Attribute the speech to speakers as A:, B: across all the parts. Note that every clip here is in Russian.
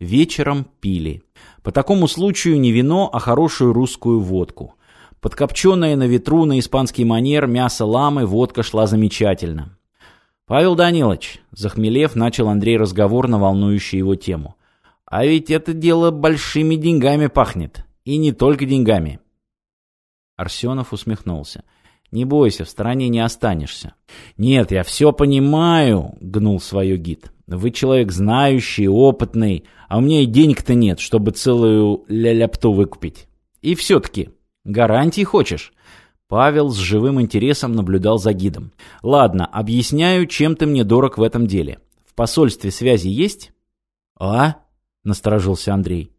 A: Вечером пили. По такому случаю не вино, а хорошую русскую водку. Подкопченное на ветру на испанский манер мясо ламы водка шла замечательно. «Павел Данилович», захмелев, начал Андрей разговор на волнующую его тему. «А ведь это дело большими деньгами пахнет. И не только деньгами». Арсенов усмехнулся. «Не бойся, в стороне не останешься». «Нет, я все понимаю», — гнул свое гид. «Вы человек знающий, опытный, а у меня и денег-то нет, чтобы целую ля-ляпту выкупить. И все-таки, гарантии хочешь?» Павел с живым интересом наблюдал за гидом. «Ладно, объясняю, чем ты мне дорог в этом деле. В посольстве связи есть?» «А?» — насторожился Андрей.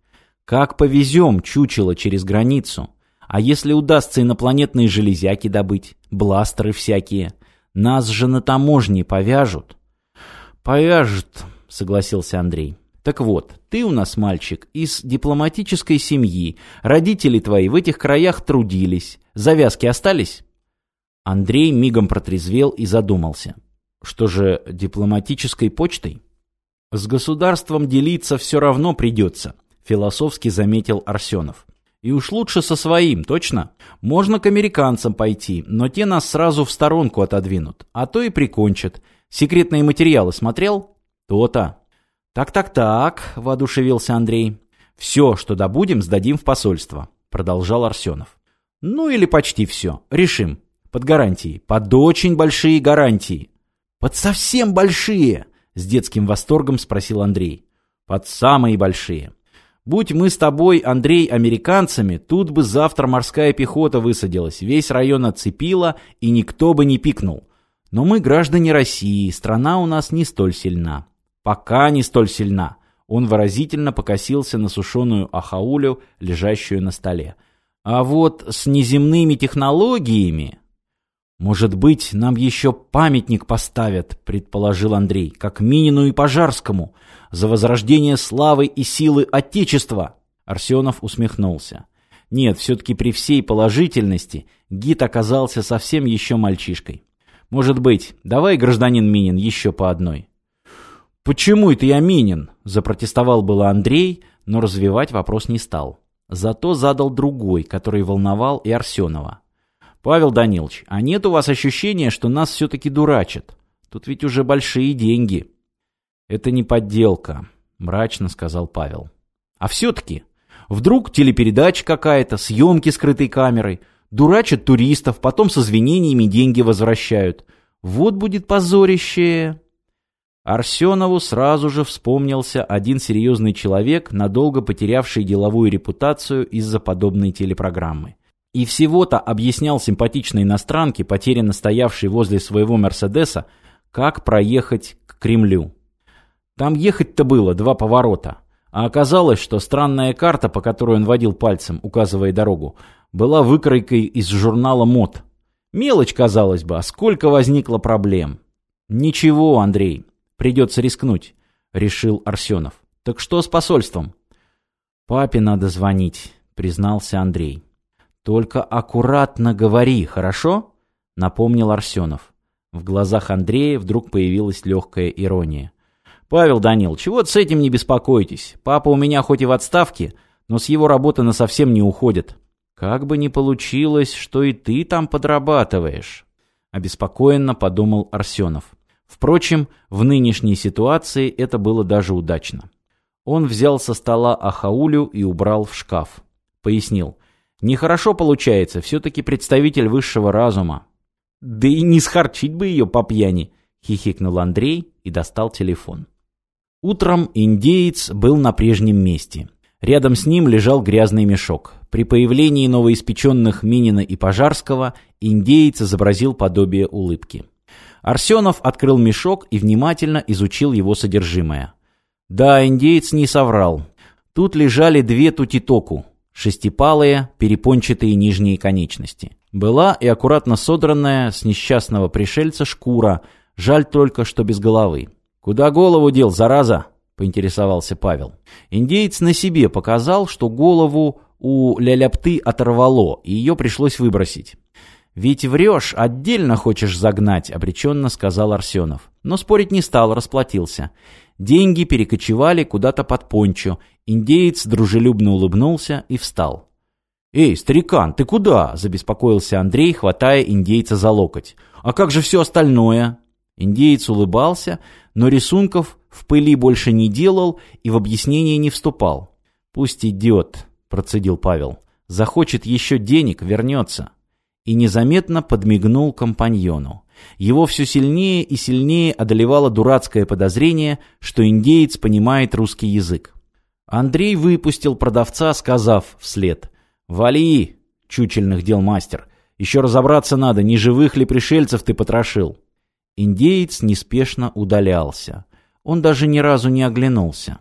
A: «Как повезем чучело через границу? А если удастся инопланетные железяки добыть, бластеры всякие? Нас же на таможне повяжут». «Повяжут», — согласился Андрей. Так вот, ты у нас мальчик из дипломатической семьи. Родители твои в этих краях трудились. Завязки остались? Андрей мигом протрезвел и задумался. Что же, дипломатической почтой? С государством делиться все равно придется, философски заметил Арсенов. И уж лучше со своим, точно? Можно к американцам пойти, но те нас сразу в сторонку отодвинут, а то и прикончат. Секретные материалы смотрел? То-то. «Так-так-так», — воодушевился Андрей. «Все, что добудем, сдадим в посольство», — продолжал Арсенов. «Ну или почти все. Решим. Под гарантией. Под очень большие гарантии». «Под совсем большие?» — с детским восторгом спросил Андрей. «Под самые большие. Будь мы с тобой, Андрей, американцами, тут бы завтра морская пехота высадилась, весь район отцепила, и никто бы не пикнул. Но мы граждане России, страна у нас не столь сильна. Пока не столь сильна. Он выразительно покосился на сушеную ахаулю, лежащую на столе. А вот с неземными технологиями... «Может быть, нам еще памятник поставят», — предположил Андрей, «как Минину и Пожарскому, за возрождение славы и силы Отечества». Арсенов усмехнулся. Нет, все-таки при всей положительности гид оказался совсем еще мальчишкой. «Может быть, давай, гражданин Минин, еще по одной». «Почему это я Минин?» – запротестовал было Андрей, но развивать вопрос не стал. Зато задал другой, который волновал и Арсенова. «Павел Данилович, а нет у вас ощущения, что нас все-таки дурачат? Тут ведь уже большие деньги». «Это не подделка», – мрачно сказал Павел. «А все-таки? Вдруг телепередача какая-то, съемки скрытой камерой, дурачат туристов, потом с извинениями деньги возвращают. Вот будет позорище...» Арсенову сразу же вспомнился один серьезный человек, надолго потерявший деловую репутацию из-за подобной телепрограммы. И всего-то объяснял симпатичной иностранке, потерянно стоявшей возле своего «Мерседеса», как проехать к Кремлю. Там ехать-то было два поворота. А оказалось, что странная карта, по которой он водил пальцем, указывая дорогу, была выкройкой из журнала «Мод». Мелочь, казалось бы, а сколько возникло проблем. Ничего, Андрей, Придется рискнуть, решил Арсенов. Так что с посольством? Папе надо звонить, признался Андрей. Только аккуратно говори, хорошо? Напомнил Арсенов. В глазах Андрея вдруг появилась легкая ирония. «Павел Данил, чего с этим не беспокойтесь. Папа у меня хоть и в отставке, но с его работы на совсем не уходит. Как бы ни получилось, что и ты там подрабатываешь», — обеспокоенно подумал Арсенов. Впрочем, в нынешней ситуации это было даже удачно. Он взял со стола ахаулю и убрал в шкаф. Пояснил. Нехорошо получается, все-таки представитель высшего разума. Да и не схарчить бы ее по пьяни, хихикнул Андрей и достал телефон. Утром индеец был на прежнем месте. Рядом с ним лежал грязный мешок. При появлении новоиспеченных Минина и Пожарского индеец изобразил подобие улыбки. Арсенов открыл мешок и внимательно изучил его содержимое. Да, индеец не соврал. Тут лежали две тутитоку, шестипалые, перепончатые нижние конечности. Была и аккуратно содранная с несчастного пришельца шкура, жаль только, что без головы. «Куда голову дел, зараза?» — поинтересовался Павел. Индеец на себе показал, что голову у ляляпты оторвало, и ее пришлось выбросить. «Ведь врешь, отдельно хочешь загнать», — обреченно сказал Арсенов. Но спорить не стал, расплатился. Деньги перекочевали куда-то под пончо. Индеец дружелюбно улыбнулся и встал. «Эй, старикан, ты куда?» – забеспокоился Андрей, хватая индейца за локоть. «А как же все остальное?» Индеец улыбался, но рисунков в пыли больше не делал и в объяснение не вступал. «Пусть идет», – процедил Павел. «Захочет еще денег, вернется». И незаметно подмигнул компаньону. Его все сильнее и сильнее одолевало дурацкое подозрение, что индеец понимает русский язык. Андрей выпустил продавца, сказав вслед «Вали, чучельных дел мастер, еще разобраться надо, не живых ли пришельцев ты потрошил». Индеец неспешно удалялся. Он даже ни разу не оглянулся.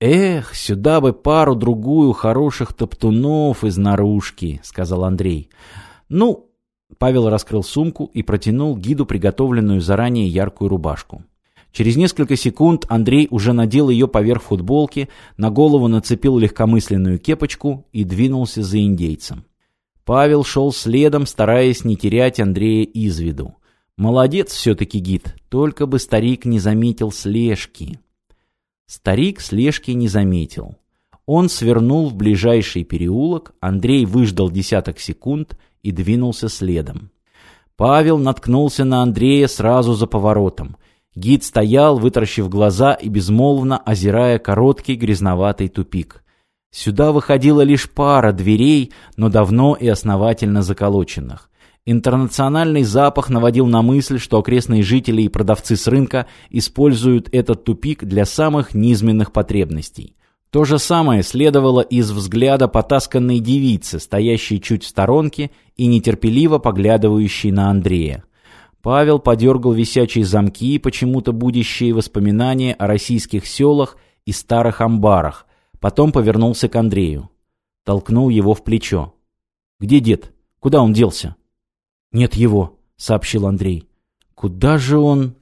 A: «Эх, сюда бы пару-другую хороших топтунов из наружки», — сказал Андрей. «Ну, Павел раскрыл сумку и протянул гиду приготовленную заранее яркую рубашку. Через несколько секунд Андрей уже надел ее поверх футболки, на голову нацепил легкомысленную кепочку и двинулся за индейцем. Павел шел следом, стараясь не терять Андрея из виду. Молодец все-таки гид, только бы старик не заметил слежки. Старик слежки не заметил. Он свернул в ближайший переулок, Андрей выждал десяток секунд и двинулся следом. Павел наткнулся на Андрея сразу за поворотом. Гид стоял, вытаращив глаза и безмолвно озирая короткий грязноватый тупик. Сюда выходила лишь пара дверей, но давно и основательно заколоченных. Интернациональный запах наводил на мысль, что окрестные жители и продавцы с рынка используют этот тупик для самых низменных потребностей. То же самое следовало из взгляда потасканной девицы, стоящей чуть в сторонке и нетерпеливо поглядывающей на Андрея. Павел подергал висячие замки, почему-то будущие воспоминания о российских селах и старых амбарах, потом повернулся к Андрею. Толкнул его в плечо. «Где дед? Куда он делся?» «Нет его», — сообщил Андрей. «Куда же он...»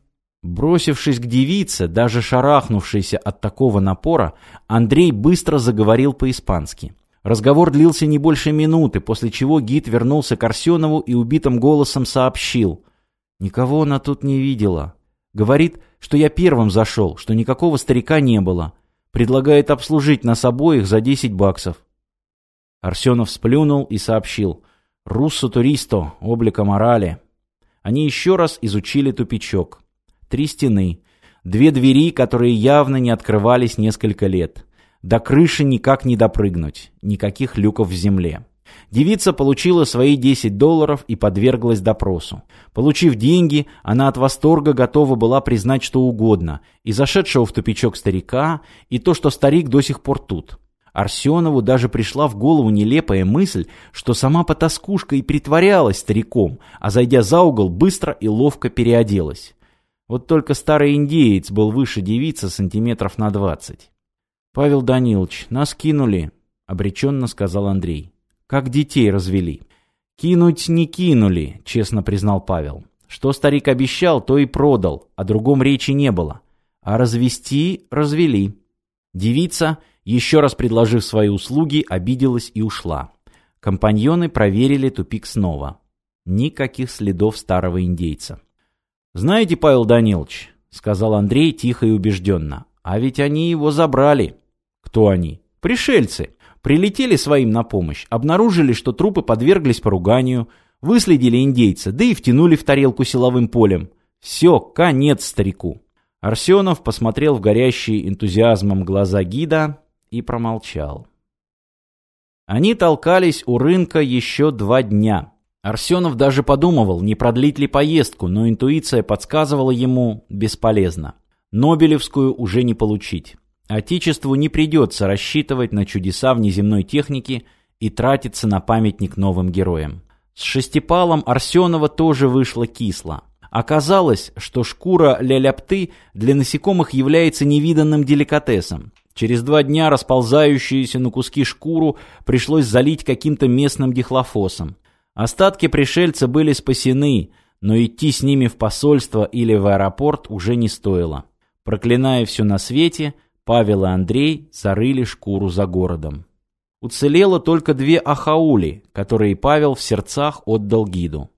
A: Бросившись к девице, даже шарахнувшейся от такого напора, Андрей быстро заговорил по-испански. Разговор длился не больше минуты, после чего гид вернулся к Арсенову и убитым голосом сообщил. «Никого она тут не видела. Говорит, что я первым зашел, что никакого старика не было. Предлагает обслужить нас обоих за 10 баксов». Арсенов сплюнул и сообщил. «Руссо туристо, облика морали». Они еще раз изучили тупичок. Три стены. Две двери, которые явно не открывались несколько лет. До крыши никак не допрыгнуть. Никаких люков в земле. Девица получила свои 10 долларов и подверглась допросу. Получив деньги, она от восторга готова была признать что угодно. И зашедшего в тупичок старика, и то, что старик до сих пор тут. Арсенову даже пришла в голову нелепая мысль, что сама потаскушка и притворялась стариком, а зайдя за угол, быстро и ловко переоделась. Вот только старый индеец был выше девицы сантиметров на двадцать. «Павел Данилович, нас кинули», — обреченно сказал Андрей. «Как детей развели». «Кинуть не кинули», — честно признал Павел. «Что старик обещал, то и продал, о другом речи не было. А развести — развели». Девица, еще раз предложив свои услуги, обиделась и ушла. Компаньоны проверили тупик снова. Никаких следов старого индейца. «Знаете, Павел Данилович», — сказал Андрей тихо и убежденно, — «а ведь они его забрали». «Кто они?» «Пришельцы. Прилетели своим на помощь, обнаружили, что трупы подверглись поруганию, выследили индейца, да и втянули в тарелку силовым полем. Все, конец старику». Арсенов посмотрел в горящие энтузиазмом глаза гида и промолчал. Они толкались у рынка еще два дня. Арсенов даже подумывал, не продлить ли поездку, но интуиция подсказывала ему бесполезно. Нобелевскую уже не получить. Отечеству не придется рассчитывать на чудеса внеземной техники и тратиться на памятник новым героям. С шестипалом Арсенова тоже вышло кисло. Оказалось, что шкура ля-ляпты для насекомых является невиданным деликатесом. Через два дня расползающуюся на куски шкуру пришлось залить каким-то местным дихлофосом. Остатки пришельца были спасены, но идти с ними в посольство или в аэропорт уже не стоило. Проклиная все на свете, Павел и Андрей зарыли шкуру за городом. Уцелело только две ахаули, которые Павел в сердцах отдал гиду.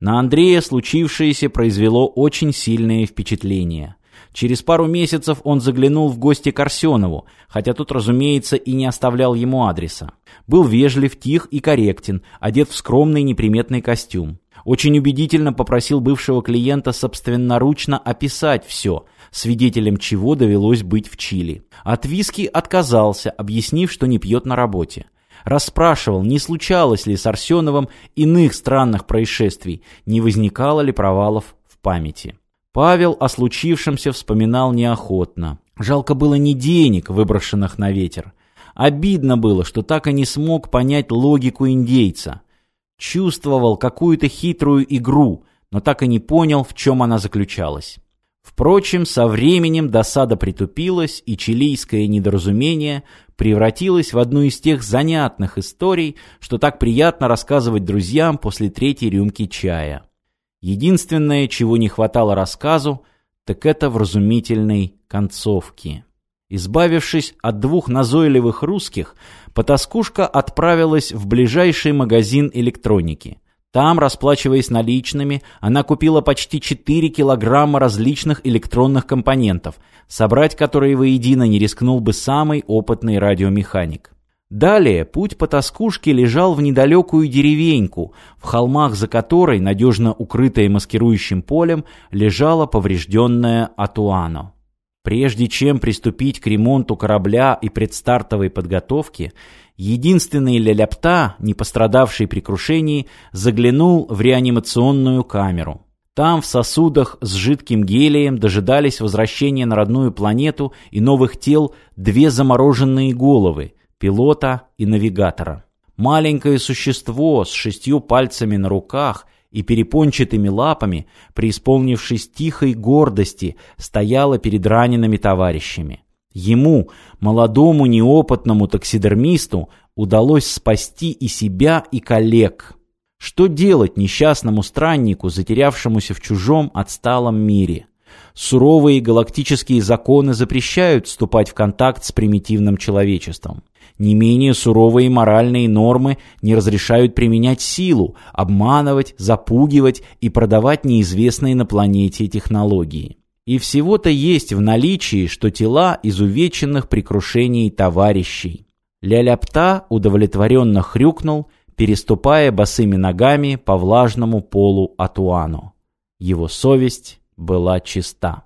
A: На Андрея случившееся произвело очень сильное впечатление. Через пару месяцев он заглянул в гости к Арсенову, хотя тот, разумеется, и не оставлял ему адреса. Был вежлив, тих и корректен, одет в скромный неприметный костюм. Очень убедительно попросил бывшего клиента собственноручно описать все, свидетелем чего довелось быть в Чили. От виски отказался, объяснив, что не пьет на работе. Расспрашивал, не случалось ли с Арсеновым иных странных происшествий, не возникало ли провалов в памяти. Павел о случившемся вспоминал неохотно. Жалко было не денег, выброшенных на ветер. Обидно было, что так и не смог понять логику индейца. Чувствовал какую-то хитрую игру, но так и не понял, в чем она заключалась. Впрочем, со временем досада притупилась, и чилийское недоразумение превратилось в одну из тех занятных историй, что так приятно рассказывать друзьям после третьей рюмки чая. Единственное, чего не хватало рассказу, так это вразумительной концовки. Избавившись от двух назойливых русских, потаскушка отправилась в ближайший магазин электроники. Там, расплачиваясь наличными, она купила почти 4 килограмма различных электронных компонентов, собрать которые воедино не рискнул бы самый опытный радиомеханик. Далее путь по тоскушке лежал в недалекую деревеньку, в холмах за которой, надежно укрытая маскирующим полем, лежала поврежденная Атуано. Прежде чем приступить к ремонту корабля и предстартовой подготовке, единственный Ляляпта, не пострадавший при крушении, заглянул в реанимационную камеру. Там в сосудах с жидким гелием дожидались возвращения на родную планету и новых тел две замороженные головы – пилота и навигатора. Маленькое существо с шестью пальцами на руках и перепончатыми лапами, преисполнившись тихой гордости, стояло перед ранеными товарищами. Ему, молодому неопытному таксидермисту, удалось спасти и себя, и коллег. Что делать несчастному страннику, затерявшемуся в чужом отсталом мире? Суровые галактические законы запрещают вступать в контакт с примитивным человечеством. Не менее суровые моральные нормы не разрешают применять силу, обманывать, запугивать и продавать неизвестные на планете технологии. И всего-то есть в наличии, что тела изувеченных при крушении товарищей. Ляляпта удовлетворенно хрюкнул, переступая босыми ногами по влажному полу Атуану. Его совесть была чиста.